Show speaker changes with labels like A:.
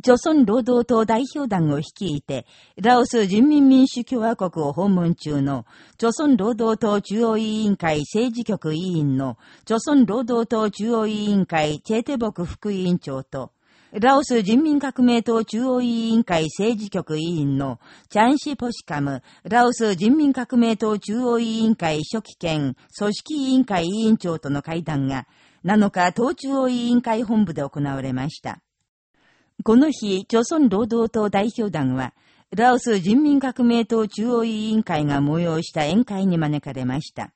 A: 朝鮮労働党代表団を率いて、ラオス人民民主共和国を訪問中の、朝鮮労働党中央委員会政治局委員の、朝鮮労働党中央委員会チェーテボク副委員長と、ラオス人民革命党中央委員会政治局委員のチャンシ・ポシカム、ラオス人民革命党中央委員会書記兼組織委員会委員長との会談が7日党中央委員会本部で行われました。この日、朝鮮労働党代表団は、ラオス人民革命党中央委員会が催した宴会に招かれました。